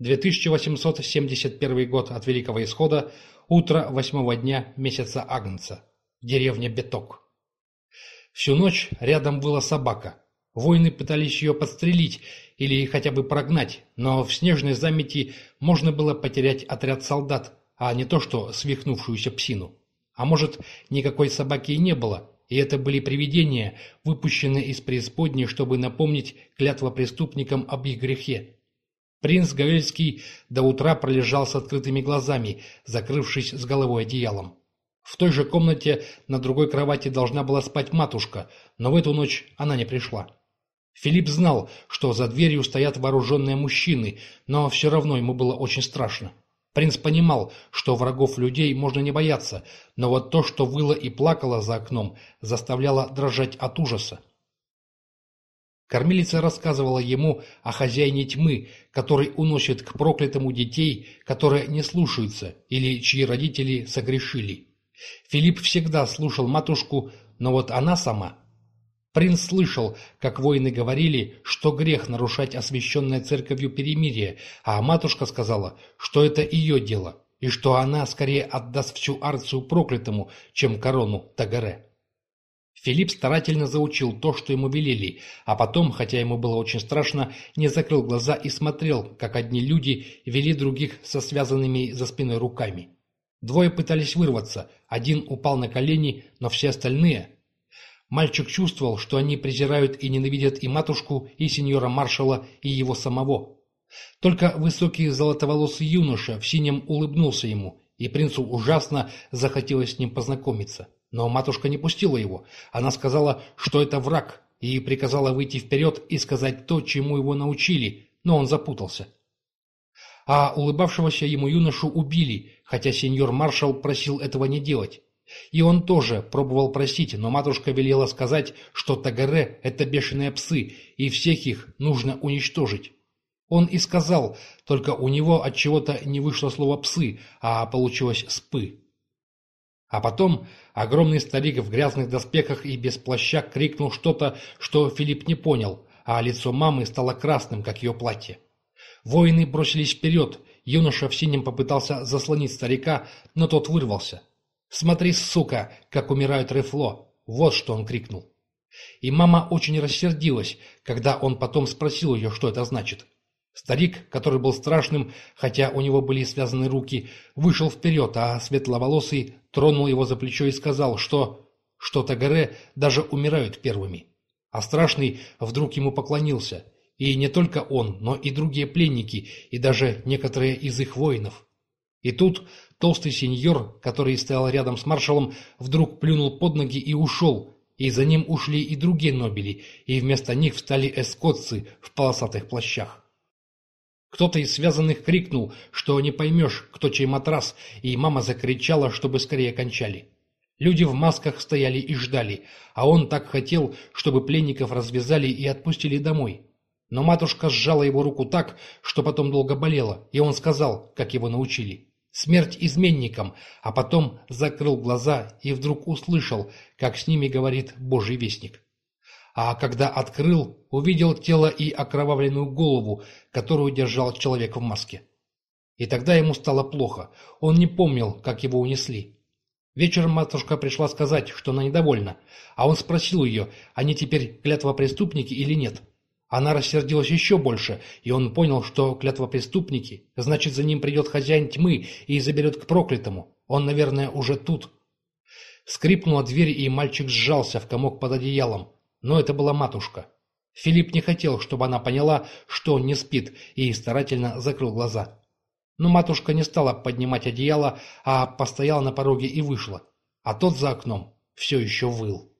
2871 год от Великого Исхода, утро восьмого дня месяца Агнца. Деревня Беток. Всю ночь рядом была собака. Воины пытались ее подстрелить или хотя бы прогнать, но в снежной замети можно было потерять отряд солдат, а не то что свихнувшуюся псину. А может, никакой собаки и не было, и это были привидения, выпущенные из преисподней, чтобы напомнить клятва преступникам об их грехе. Принц Гавельский до утра пролежал с открытыми глазами, закрывшись с головой одеялом. В той же комнате на другой кровати должна была спать матушка, но в эту ночь она не пришла. Филипп знал, что за дверью стоят вооруженные мужчины, но все равно ему было очень страшно. Принц понимал, что врагов людей можно не бояться, но вот то, что выло и плакало за окном, заставляло дрожать от ужаса. Кормилица рассказывала ему о хозяине тьмы, который уносит к проклятому детей, которые не слушаются или чьи родители согрешили. Филипп всегда слушал матушку, но вот она сама. Принц слышал, как воины говорили, что грех нарушать освященное церковью перемирие, а матушка сказала, что это ее дело, и что она скорее отдаст всю Арцию проклятому, чем корону Тагаре. Филипп старательно заучил то, что ему велели, а потом, хотя ему было очень страшно, не закрыл глаза и смотрел, как одни люди вели других со связанными за спиной руками. Двое пытались вырваться, один упал на колени, но все остальные... Мальчик чувствовал, что они презирают и ненавидят и матушку, и сеньора маршала, и его самого. Только высокий золотоволосый юноша в синем улыбнулся ему, и принцу ужасно захотелось с ним познакомиться. Но матушка не пустила его. Она сказала, что это враг, и приказала выйти вперед и сказать то, чему его научили, но он запутался. А улыбавшегося ему юношу убили, хотя сеньор-маршал просил этого не делать. И он тоже пробовал просить, но матушка велела сказать, что Тагаре — это бешеные псы, и всех их нужно уничтожить. Он и сказал, только у него от чего-то не вышло слово «псы», а получилось «спы». А потом огромный старик в грязных доспехах и без плаща крикнул что-то, что Филипп не понял, а лицо мамы стало красным, как ее платье. Воины бросились вперед, юноша в синем попытался заслонить старика, но тот вырвался. «Смотри, сука, как умирают Рефло!» Вот что он крикнул. И мама очень рассердилась, когда он потом спросил ее, что это значит. Старик, который был страшным, хотя у него были связаны руки, вышел вперед, а светловолосый тронул его за плечо и сказал, что... что Тагаре даже умирают первыми. А страшный вдруг ему поклонился. И не только он, но и другие пленники, и даже некоторые из их воинов. И тут толстый сеньор, который стоял рядом с маршалом, вдруг плюнул под ноги и ушел, и за ним ушли и другие нобели, и вместо них встали эскотцы в полосатых плащах. Кто-то из связанных крикнул, что не поймешь, кто чей матрас, и мама закричала, чтобы скорее кончали. Люди в масках стояли и ждали, а он так хотел, чтобы пленников развязали и отпустили домой. Но матушка сжала его руку так, что потом долго болело, и он сказал, как его научили. Смерть изменникам, а потом закрыл глаза и вдруг услышал, как с ними говорит Божий Вестник а когда открыл, увидел тело и окровавленную голову, которую держал человек в маске. И тогда ему стало плохо, он не помнил, как его унесли. Вечером матушка пришла сказать, что она недовольна, а он спросил ее, они теперь клятва преступники или нет. Она рассердилась еще больше, и он понял, что клятва преступники, значит, за ним придет хозяин тьмы и заберет к проклятому. Он, наверное, уже тут. Скрипнула дверь, и мальчик сжался в комок под одеялом. Но это была матушка. Филипп не хотел, чтобы она поняла, что он не спит, и старательно закрыл глаза. Но матушка не стала поднимать одеяло, а постояла на пороге и вышла. А тот за окном все еще выл.